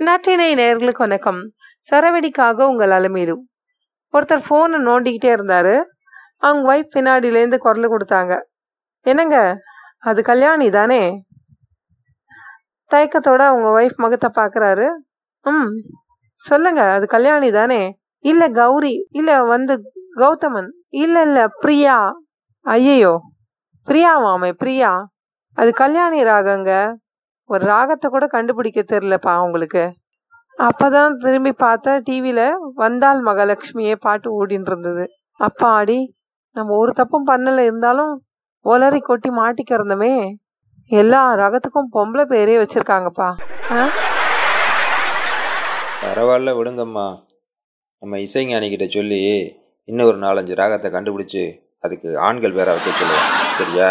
நாட்டினை நேர்களுக்கு வணக்கம். சரவெடிக்காக உங்கள் அலமீது ஒருத்தர் ஃபோனை நோண்டிக்கிட்டே இருந்தார். அவங்க ஒய்ஃப் பின்னாடியிலேருந்து குரல் கொடுத்தாங்க. என்னங்க அது கல்யாணி தானே? தயக்கத்தோட அவங்க ஒய்ஃப் முகத்தை பார்க்குறாரு. ம் சொல்லுங்க அது கல்யாணி தானே? இல்லை கௌரி இல்லை வந்து கௌதமன் இல்லை இல்லை பிரியா. ஐயையோ பிரியாவாமே பிரியா. அது கல்யாணி ராகங்க. ஒரு ராகத்தை கூட கண்டுபிடிக்க தெரிலப்பா அவங்களுக்கு. அப்போ தான் திரும்பி பார்த்தா டிவியில் வந்தால் மகாலட்சுமியே பாட்டு ஓடின்னு இருந்தது. அப்பாடி நம்ம ஒரு தப்பும் பண்ணலை இருந்தாலும் ஒலரி கொட்டி மாட்டிக்கிறந்தமே எல்லா ரகத்துக்கும் பொம்பளை பேரே வச்சுருக்காங்கப்பா. ஆ? பரவாயில்ல விடுங்கம்மா. நம்ம இசைஞானிக்கிட்ட சொல்லி இன்னும் ஒரு நாலஞ்சு ராகத்தை கண்டுபிடிச்சி அதுக்கு ஆண்கள் வேற வைக்க சொல்லுவோம். சரியா?